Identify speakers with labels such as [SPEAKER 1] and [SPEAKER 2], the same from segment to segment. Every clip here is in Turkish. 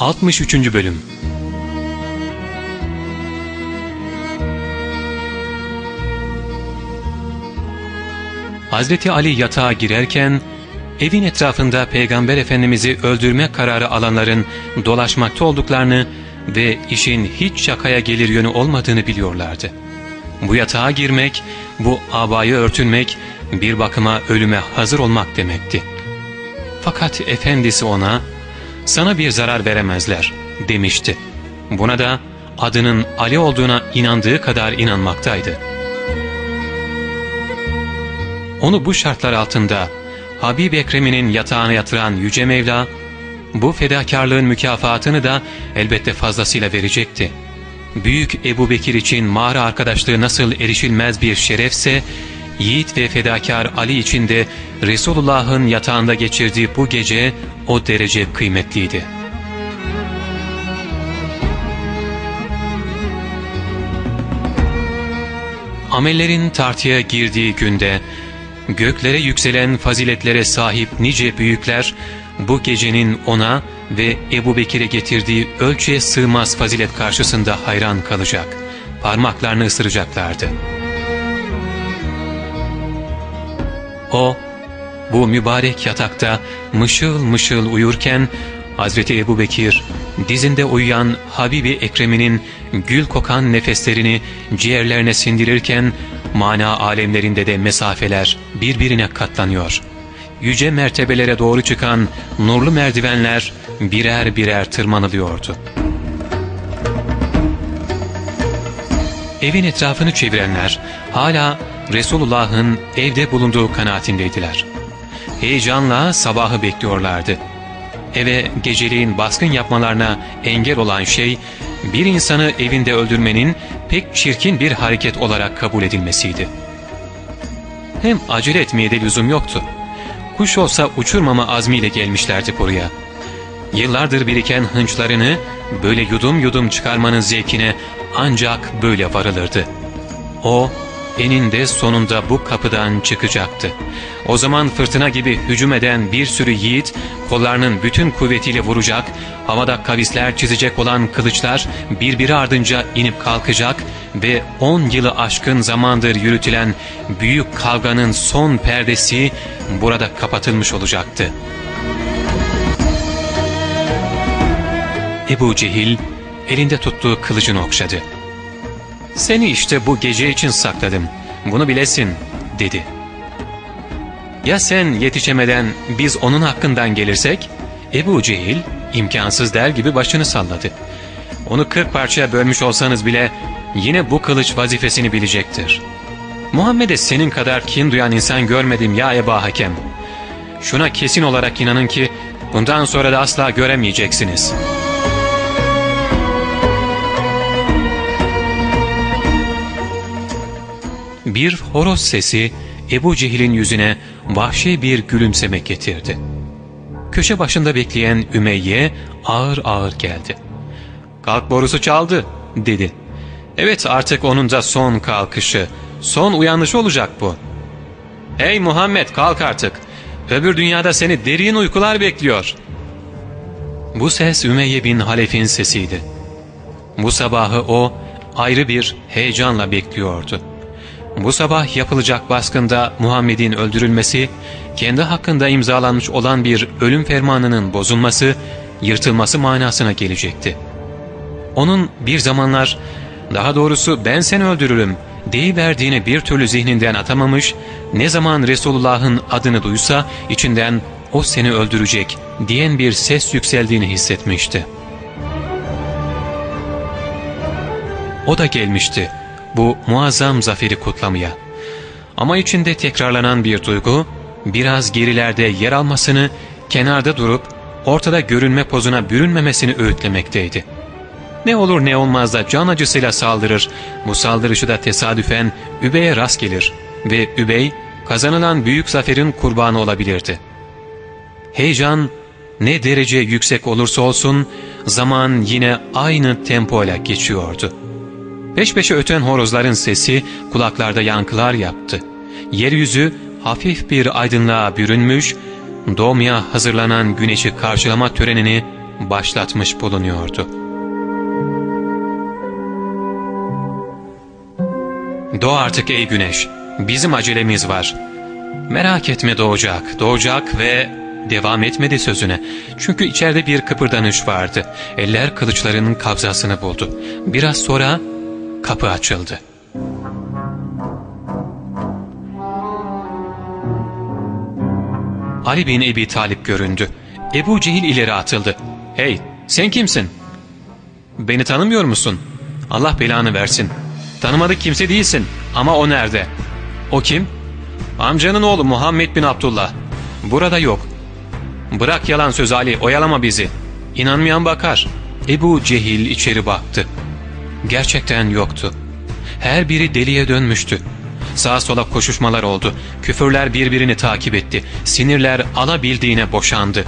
[SPEAKER 1] 63. Bölüm Hazreti Ali yatağa girerken evin etrafında Peygamber Efendimiz'i öldürme kararı alanların dolaşmakta olduklarını ve işin hiç şakaya gelir yönü olmadığını biliyorlardı. Bu yatağa girmek, bu abayı örtünmek bir bakıma ölüme hazır olmak demekti. Fakat efendisi ona sana bir zarar veremezler demişti. Buna da adının Ali olduğuna inandığı kadar inanmaktaydı. Onu bu şartlar altında Habib Ekrem'inin yatağına yatıran Yüce Mevla, bu fedakarlığın mükafatını da elbette fazlasıyla verecekti. Büyük Ebu Bekir için mağara arkadaşlığı nasıl erişilmez bir şerefse, yiğit ve fedakar Ali için de Resulullah'ın yatağında geçirdiği bu gece o derece kıymetliydi. Amellerin tartıya girdiği günde, göklere yükselen faziletlere sahip nice büyükler, bu gecenin ona ve Ebu Bekir'e getirdiği ölçüye sığmaz fazilet karşısında hayran kalacak, parmaklarını ısıracaklardı. O, bu mübarek yatakta mışıl mışıl uyurken, Hazreti Ebu Bekir, dizinde uyuyan Habibi Ekrem'inin gül kokan nefeslerini ciğerlerine sindirirken, mana alemlerinde de mesafeler birbirine katlanıyor. Yüce mertebelere doğru çıkan nurlu merdivenler birer birer tırmanılıyordu. Evin etrafını çevirenler hala Resulullah'ın evde bulunduğu kanaatindeydiler. Heyecanla sabahı bekliyorlardı. Eve geceliğin baskın yapmalarına engel olan şey, bir insanı evinde öldürmenin pek çirkin bir hareket olarak kabul edilmesiydi. Hem acele etmeye de lüzum yoktu. Kuş olsa uçurmama azmiyle gelmişlerdi buraya. Yıllardır biriken hınçlarını böyle yudum yudum çıkarmanın zevkine ancak böyle varılırdı. O, eninde sonunda bu kapıdan çıkacaktı. O zaman fırtına gibi hücum eden bir sürü yiğit kollarının bütün kuvvetiyle vuracak, havada kavisler çizecek olan kılıçlar birbiri ardınca inip kalkacak ve on yılı aşkın zamandır yürütülen büyük kavganın son perdesi burada kapatılmış olacaktı. Ebu Cehil elinde tuttuğu kılıcını okşadı. ''Seni işte bu gece için sakladım. Bunu bilesin.'' dedi. ''Ya sen yetişemeden biz onun hakkından gelirsek?'' Ebu Cehil imkansız der gibi başını salladı. ''Onu kırk parçaya bölmüş olsanız bile yine bu kılıç vazifesini bilecektir. Muhammed'e senin kadar kin duyan insan görmedim ya Eba Hakem. Şuna kesin olarak inanın ki bundan sonra da asla göremeyeceksiniz.'' Bir horoz sesi Ebu Cehil'in yüzüne vahşi bir gülümsemek getirdi. Köşe başında bekleyen Ümeyye ağır ağır geldi. ''Kalk borusu çaldı.'' dedi. ''Evet artık onun da son kalkışı, son uyanışı olacak bu.'' ''Hey Muhammed kalk artık. Öbür dünyada seni derin uykular bekliyor.'' Bu ses Ümeyye bin Halef'in sesiydi. Bu sabahı o ayrı bir heyecanla bekliyordu. Bu sabah yapılacak baskında Muhammed'in öldürülmesi, kendi hakkında imzalanmış olan bir ölüm fermanının bozulması, yırtılması manasına gelecekti. Onun bir zamanlar, daha doğrusu ben seni öldürürüm deyiverdiğini bir türlü zihninden atamamış, ne zaman Resulullah'ın adını duysa içinden o seni öldürecek diyen bir ses yükseldiğini hissetmişti. O da gelmişti bu muazzam zaferi kutlamaya. Ama içinde tekrarlanan bir duygu, biraz gerilerde yer almasını, kenarda durup ortada görünme pozuna bürünmemesini öğütlemekteydi. Ne olur ne olmaz da can acısıyla saldırır, bu saldırışı da tesadüfen Übey'e rast gelir ve Übey kazanılan büyük zaferin kurbanı olabilirdi. Heyecan ne derece yüksek olursa olsun zaman yine aynı tempoyla geçiyordu. Peş peşe öten horozların sesi kulaklarda yankılar yaptı. Yeryüzü hafif bir aydınlığa bürünmüş, doğmaya hazırlanan güneşi karşılama törenini başlatmış bulunuyordu. Doğ artık ey güneş, bizim acelemiz var. Merak etme doğacak, doğacak ve devam etmedi sözüne. Çünkü içeride bir kıpırdanış vardı. Eller kılıçlarının kabzasını buldu. Biraz sonra kapı açıldı. Ali bin Ebi Talip göründü. Ebu Cehil ileri atıldı. ''Hey sen kimsin?'' ''Beni tanımıyor musun? Allah belanı versin. Tanımadık kimse değilsin ama o nerede?'' ''O kim?'' ''Amcanın oğlu Muhammed bin Abdullah. Burada yok. Bırak yalan söz Ali oyalama bizi. İnanmayan bakar.'' Ebu Cehil içeri baktı. Gerçekten yoktu. Her biri deliye dönmüştü. Sağa sola koşuşmalar oldu. Küfürler birbirini takip etti. Sinirler alabildiğine boşandı.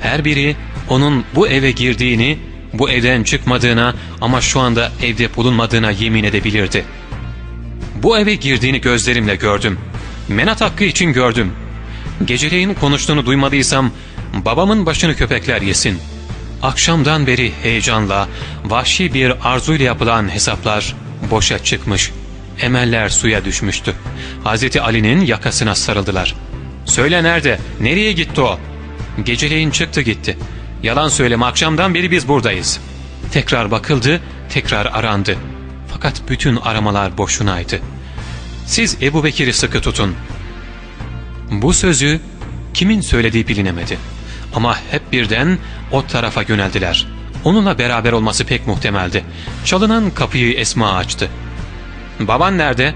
[SPEAKER 1] Her biri onun bu eve girdiğini, bu evden çıkmadığına ama şu anda evde bulunmadığına yemin edebilirdi. Bu eve girdiğini gözlerimle gördüm. Menat hakkı için gördüm. Geceleyin konuştuğunu duymadıysam babamın başını köpekler yesin. Akşamdan beri heyecanla, vahşi bir arzuyla yapılan hesaplar boşa çıkmış. Emeller suya düşmüştü. Hazreti Ali'nin yakasına sarıldılar. ''Söyle nerede? Nereye gitti o?'' Geceleyin çıktı gitti. Yalan söyleme akşamdan beri biz buradayız. Tekrar bakıldı, tekrar arandı. Fakat bütün aramalar boşunaydı. Siz Ebu Bekir'i sıkı tutun. Bu sözü kimin söylediği bilinemedi. Ama hep birden o tarafa yöneldiler. Onunla beraber olması pek muhtemeldi. Çalınan kapıyı Esma açtı. ''Baban nerede?''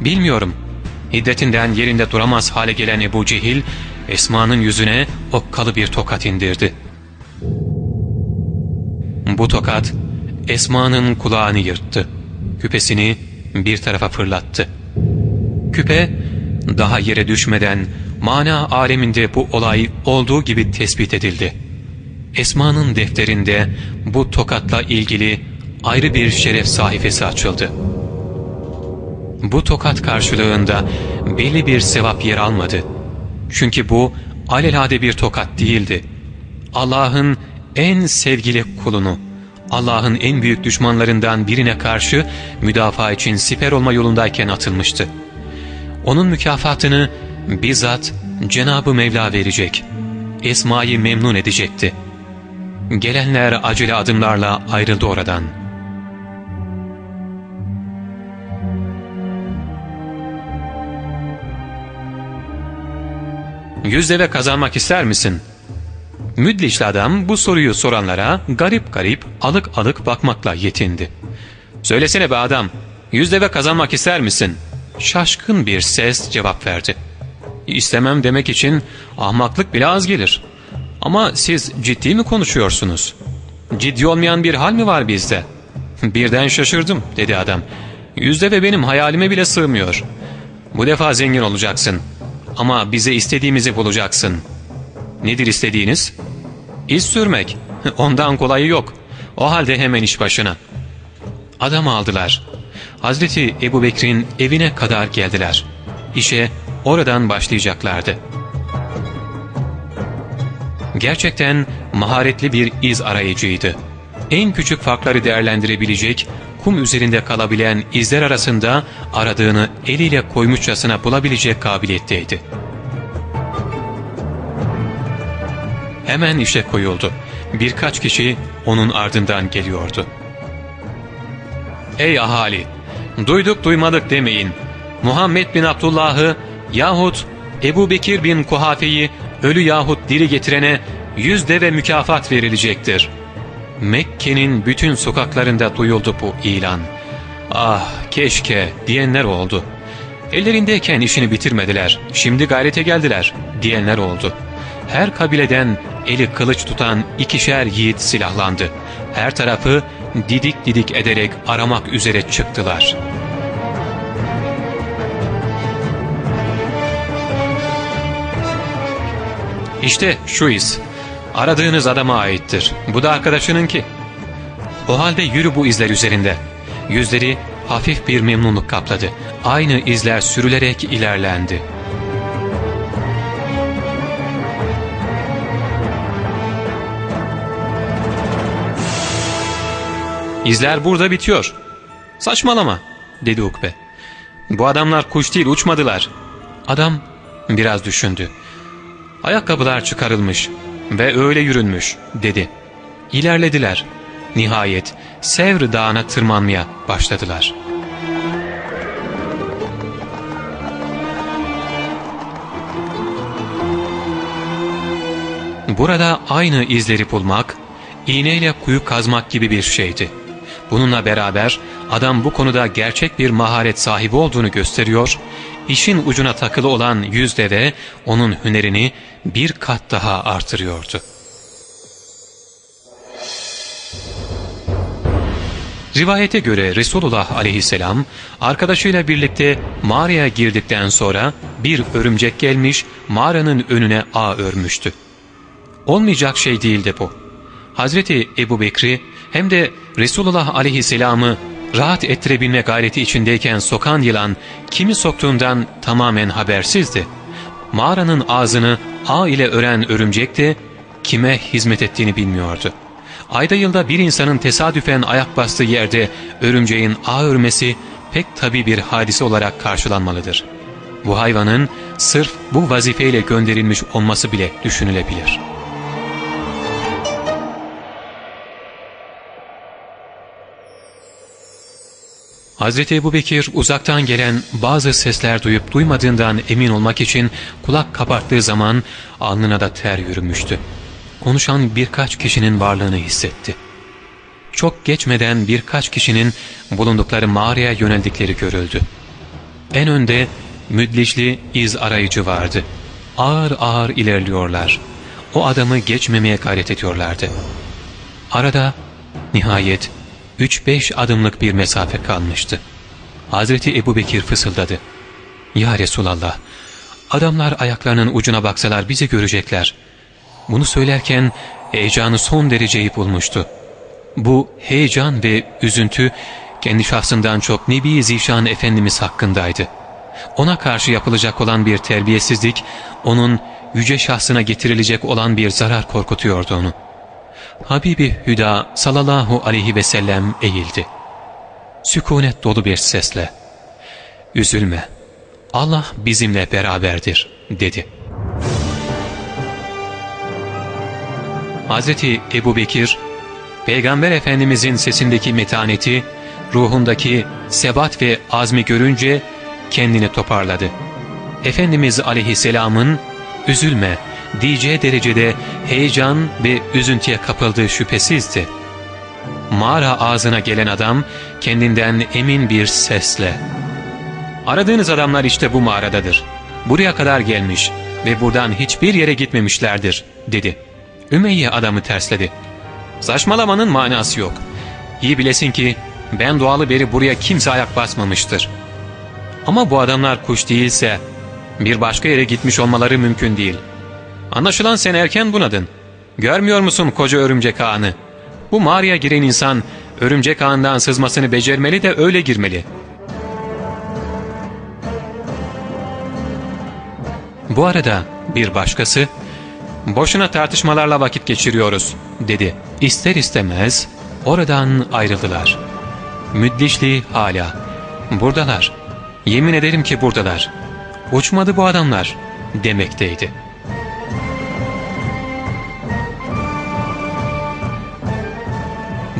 [SPEAKER 1] ''Bilmiyorum.'' Hiddetinden yerinde duramaz hale gelen Ebu Cehil, Esma'nın yüzüne okkalı bir tokat indirdi. Bu tokat, Esma'nın kulağını yırttı. Küpesini bir tarafa fırlattı. Küpe, daha yere düşmeden mana aleminde bu olay olduğu gibi tespit edildi. Esma'nın defterinde bu tokatla ilgili ayrı bir şeref sayfası açıldı. Bu tokat karşılığında belli bir sevap yer almadı. Çünkü bu alelade bir tokat değildi. Allah'ın en sevgili kulunu, Allah'ın en büyük düşmanlarından birine karşı müdafaa için siper olma yolundayken atılmıştı. Onun mükafatını bizzat Cenab-ı Mevla verecek. Esma'yı memnun edecekti. Gelenler acele adımlarla ayrıldı oradan. Yüz deve kazanmak ister misin? Müdlişli adam bu soruyu soranlara garip garip alık alık bakmakla yetindi. Söylesene be adam, yüz deve kazanmak ister misin? Şaşkın bir ses cevap verdi. İstemem demek için ahmaklık bile az gelir. Ama siz ciddi mi konuşuyorsunuz? Ciddi olmayan bir hal mi var bizde? Birden şaşırdım dedi adam. Yüzde ve benim hayalime bile sığmıyor. Bu defa zengin olacaksın. Ama bize istediğimizi bulacaksın. Nedir istediğiniz? İz sürmek. Ondan kolayı yok. O halde hemen iş başına. Adam aldılar. Hazreti Ebu Bekir'in evine kadar geldiler. İşe oradan başlayacaklardı. Gerçekten maharetli bir iz arayıcıydı. En küçük farkları değerlendirebilecek, kum üzerinde kalabilen izler arasında aradığını eliyle koymuşçasına bulabilecek kabiliyetteydi. Hemen işe koyuldu. Birkaç kişi onun ardından geliyordu. ''Ey ahali! Duyduk duymadık demeyin. Muhammed bin Abdullah'ı yahut Ebu Bekir bin Kuhafe'yi ölü yahut diri getirene yüz deve mükafat verilecektir. Mekke'nin bütün sokaklarında duyuldu bu ilan. Ah keşke diyenler oldu. Ellerindeyken işini bitirmediler, şimdi gayrete geldiler diyenler oldu. Her kabileden eli kılıç tutan ikişer yiğit silahlandı. Her tarafı didik didik ederek aramak üzere çıktılar.'' İşte şu iz. Aradığınız adama aittir. Bu da arkadaşının ki. O halde yürü bu izler üzerinde. Yüzleri hafif bir memnunluk kapladı. Aynı izler sürülerek ilerlendi. İzler burada bitiyor. Saçmalama dedi Ukbe. Bu adamlar kuş değil uçmadılar. Adam biraz düşündü. Ayakkabılar çıkarılmış ve öyle yürünmüş dedi. İlerlediler. Nihayet Sevr Dağı'na tırmanmaya başladılar. Burada aynı izleri bulmak, iğneyle kuyu kazmak gibi bir şeydi. Bununla beraber adam bu konuda gerçek bir maharet sahibi olduğunu gösteriyor, işin ucuna takılı olan yüz deve onun hünerini bir kat daha artırıyordu. Rivayete göre Resulullah aleyhisselam arkadaşıyla birlikte mağaraya girdikten sonra bir örümcek gelmiş mağaranın önüne ağ örmüştü. Olmayacak şey değildi bu. Hazreti Ebu Bekri hem de Resulullah aleyhisselamı rahat ettirebilme gayreti içindeyken sokan yılan kimi soktuğundan tamamen habersizdi. Mağaranın ağzını ağ ile ören örümcek de kime hizmet ettiğini bilmiyordu. Ayda yılda bir insanın tesadüfen ayak bastığı yerde örümceğin ağ örmesi pek tabi bir hadise olarak karşılanmalıdır. Bu hayvanın sırf bu vazifeyle gönderilmiş olması bile düşünülebilir.'' Hazreti Ebu Bekir uzaktan gelen bazı sesler duyup duymadığından emin olmak için kulak kaparttığı zaman alnına da ter yürümüştü. Konuşan birkaç kişinin varlığını hissetti. Çok geçmeden birkaç kişinin bulundukları mağaraya yöneldikleri görüldü. En önde müdlişli iz arayıcı vardı. Ağır ağır ilerliyorlar. O adamı geçmemeye gayret ediyorlardı. Arada nihayet 3-5 adımlık bir mesafe kalmıştı. Hazreti Ebu Bekir fısıldadı. ''Ya Resulallah, adamlar ayaklarının ucuna baksalar bizi görecekler.'' Bunu söylerken heyecanı son dereceyi bulmuştu. Bu heyecan ve üzüntü kendi şahsından çok Nebi Zişan Efendimiz hakkındaydı. Ona karşı yapılacak olan bir terbiyesizlik, onun yüce şahsına getirilecek olan bir zarar korkutuyordu onu. Habibi Hüda sallallahu aleyhi ve sellem eğildi. Sükunet dolu bir sesle ''Üzülme, Allah bizimle beraberdir.'' dedi. Hazreti Ebu Bekir, Peygamber Efendimizin sesindeki metaneti, ruhundaki sebat ve azmi görünce kendini toparladı. Efendimiz aleyhisselamın ''Üzülme, diyeceği derecede heyecan ve üzüntüye kapıldığı şüphesizdi. Mağara ağzına gelen adam kendinden emin bir sesle ''Aradığınız adamlar işte bu mağaradadır. Buraya kadar gelmiş ve buradan hiçbir yere gitmemişlerdir.'' dedi. Ümeyye adamı tersledi. ''Saçmalamanın manası yok. İyi bilesin ki ben doğalı beri buraya kimse ayak basmamıştır. Ama bu adamlar kuş değilse bir başka yere gitmiş olmaları mümkün değil.'' Anlaşılan sen erken bunadın. Görmüyor musun koca örümcek ağını? Bu mağaraya giren insan örümcek ağından sızmasını becermeli de öyle girmeli. Bu arada bir başkası, ''Boşuna tartışmalarla vakit geçiriyoruz.'' dedi. İster istemez oradan ayrıldılar. Müddişli hala. ''Buradalar. Yemin ederim ki buradalar. Uçmadı bu adamlar.'' demekteydi.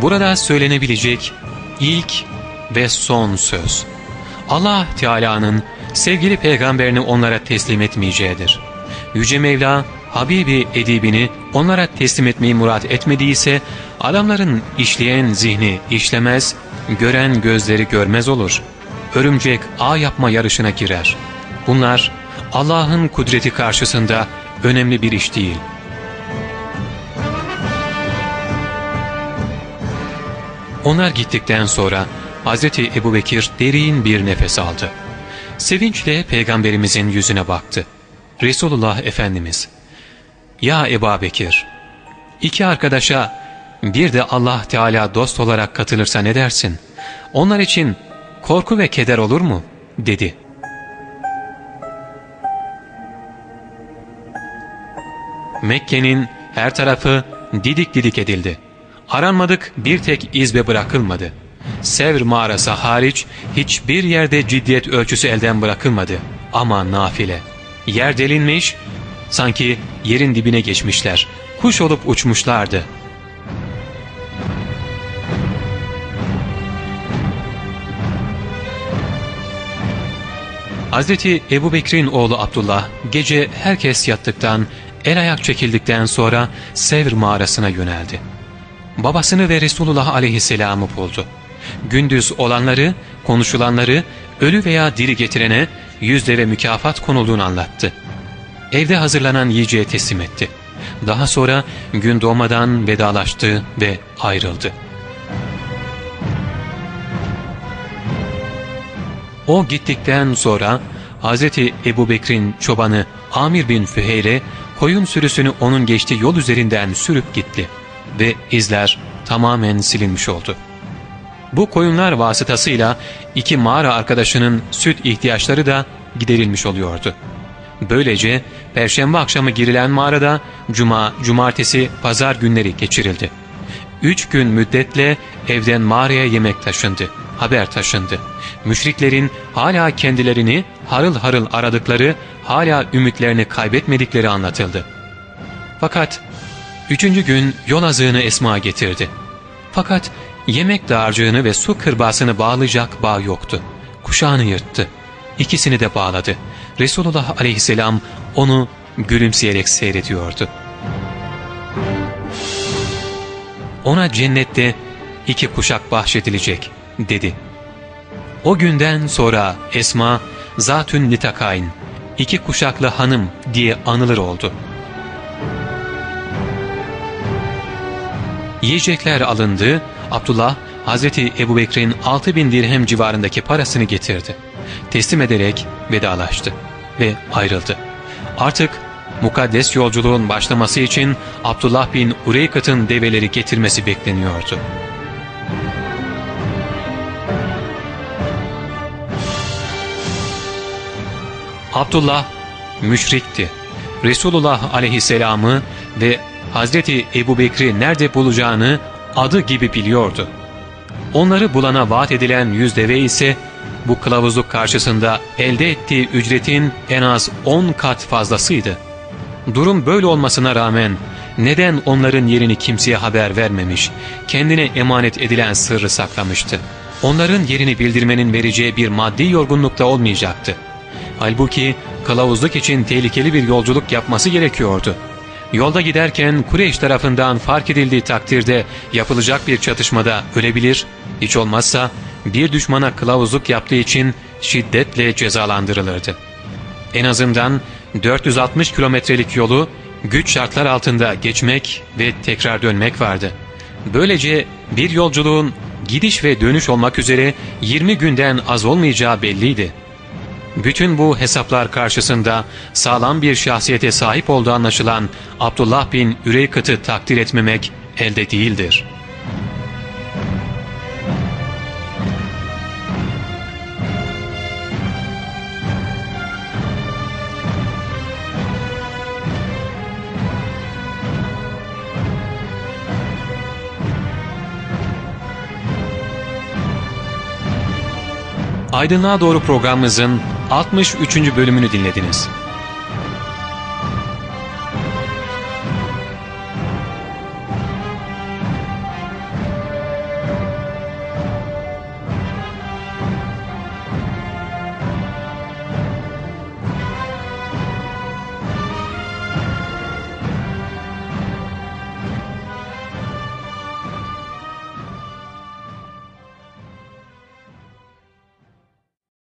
[SPEAKER 1] Burada söylenebilecek ilk ve son söz. Allah Teala'nın sevgili peygamberini onlara teslim etmeyeceğidir. Yüce Mevla Habibi edibini onlara teslim etmeyi murat etmediyse adamların işleyen zihni işlemez, gören gözleri görmez olur. Örümcek ağ yapma yarışına girer. Bunlar Allah'ın kudreti karşısında önemli bir iş değil. Onlar gittikten sonra Hazreti Ebu Bekir derin bir nefes aldı. Sevinçle Peygamberimizin yüzüne baktı. Resulullah Efendimiz, ''Ya Ebu Bekir, iki arkadaşa bir de Allah Teala dost olarak katılırsa ne dersin? Onlar için korku ve keder olur mu? dedi. Mekke'nin her tarafı didik didik edildi. Aranmadık bir tek izbe bırakılmadı. Sevr mağarası hariç hiçbir yerde ciddiyet ölçüsü elden bırakılmadı. Ama nafile. Yer delinmiş, sanki yerin dibine geçmişler. Kuş olup uçmuşlardı. Hazreti Ebu Bekir'in oğlu Abdullah gece herkes yattıktan, el ayak çekildikten sonra Sevr mağarasına yöneldi. Babasını ve Resulullah aleyhisselamı buldu. Gündüz olanları, konuşulanları, ölü veya diri getirene yüzde ve mükafat konulduğunu anlattı. Evde hazırlanan yiyeceğe teslim etti. Daha sonra gün doğmadan vedalaştı ve ayrıldı. O gittikten sonra Hz. Ebu Bekir'in çobanı Amir bin Füheyre koyun sürüsünü onun geçtiği yol üzerinden sürüp gitti ve izler tamamen silinmiş oldu. Bu koyunlar vasıtasıyla iki mağara arkadaşının süt ihtiyaçları da giderilmiş oluyordu. Böylece perşembe akşamı girilen mağarada cuma, cumartesi, pazar günleri geçirildi. Üç gün müddetle evden mağaraya yemek taşındı, haber taşındı. Müşriklerin hala kendilerini harıl harıl aradıkları, hala ümitlerini kaybetmedikleri anlatıldı. Fakat üçüncü gün yol azığını Esma getirdi. Fakat yemek dağarcığını ve su kırbasını bağlayacak bağ yoktu. Kuşağını yırttı. İkisini de bağladı. Resulullah aleyhisselam onu gülümseyerek seyrediyordu. Ona cennette iki kuşak bahşedilecek dedi. O günden sonra Esma Zatün Nitakayn iki kuşaklı hanım diye anılır oldu. Yiyecekler alındı, Abdullah Hazreti Ebu Bekir'in 6 bin dirhem civarındaki parasını getirdi. Teslim ederek vedalaştı ve ayrıldı. Artık mukaddes yolculuğun başlaması için Abdullah bin Ureykat'ın develeri getirmesi bekleniyordu. Abdullah müşrikti. Resulullah aleyhisselamı ve Hazreti Ebu Bekri nerede bulacağını adı gibi biliyordu. Onları bulana vaat edilen yüz deve ise bu kılavuzluk karşısında elde ettiği ücretin en az on kat fazlasıydı. Durum böyle olmasına rağmen neden onların yerini kimseye haber vermemiş, kendine emanet edilen sırrı saklamıştı? Onların yerini bildirmenin vereceği bir maddi yorgunlukta olmayacaktı. Halbuki kılavuzluk için tehlikeli bir yolculuk yapması gerekiyordu. Yolda giderken Kureyş tarafından fark edildiği takdirde yapılacak bir çatışmada ölebilir, hiç olmazsa bir düşmana kılavuzluk yaptığı için şiddetle cezalandırılırdı. En azından 460 kilometrelik yolu güç şartlar altında geçmek ve tekrar dönmek vardı. Böylece bir yolculuğun gidiş ve dönüş olmak üzere 20 günden az olmayacağı belliydi. Bütün bu hesaplar karşısında sağlam bir şahsiyete sahip olduğu anlaşılan Abdullah bin Üreykıt'ı takdir etmemek elde değildir.'' Aydınlığa Doğru programımızın 63. bölümünü dinlediniz.